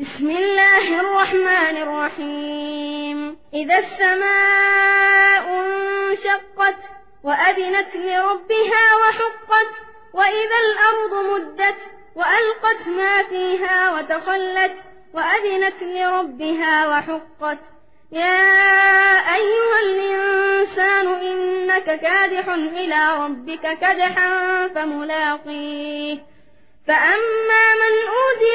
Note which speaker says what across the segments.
Speaker 1: بسم الله الرحمن الرحيم. إذا السماء انشقت وأذنت لربها وحقت وإذا الأرض مدت وألقت ما فيها وتخلت وأذنت لربها وحقت. يا أيها الإنسان إنك كادح إلى ربك كدحا فملاقيه. فأما من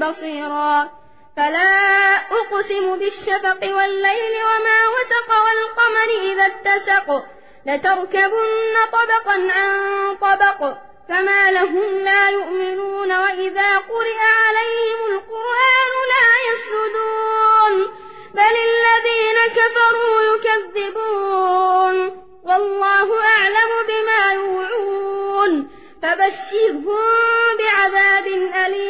Speaker 1: بصيرا. فلا أقسم بالشفق والليل وما وتق والقمر إذا اتسق. لتركبن طبقا عن طبق. فما لهم لا يؤمنون وإذا قرئ عليهم القرآن لا يسجدون. بل الذين كفروا يكذبون. والله أعلم بما يوعون. فبشرهم بعذاب أليم.